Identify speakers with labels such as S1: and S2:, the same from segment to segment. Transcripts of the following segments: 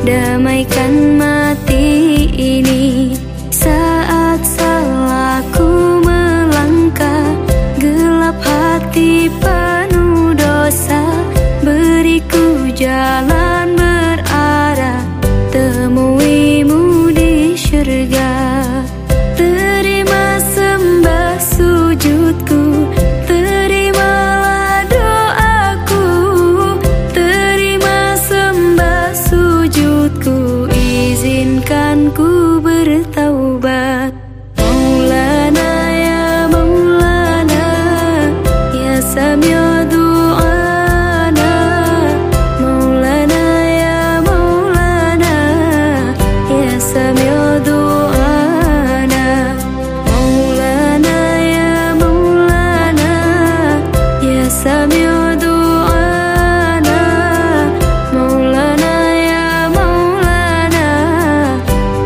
S1: Damaikan mati ini Saat salahku melangkah. Gelap hati penuh dosa Beriku jalan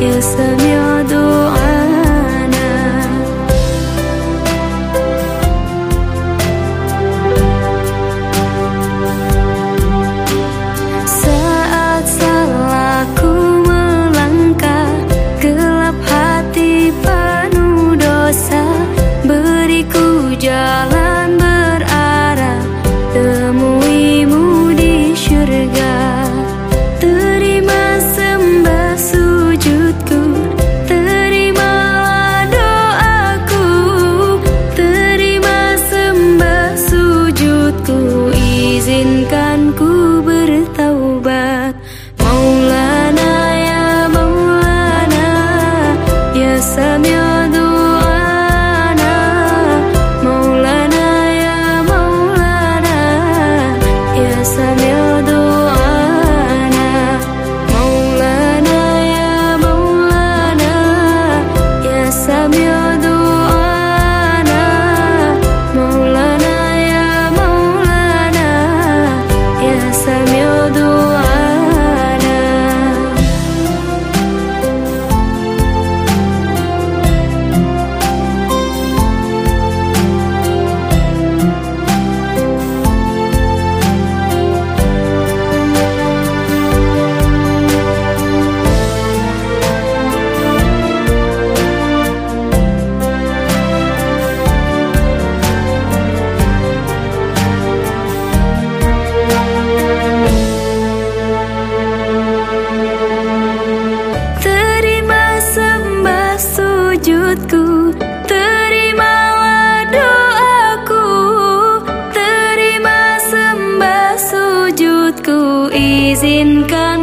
S1: يا يسلم عدوك essa minha ku izinkan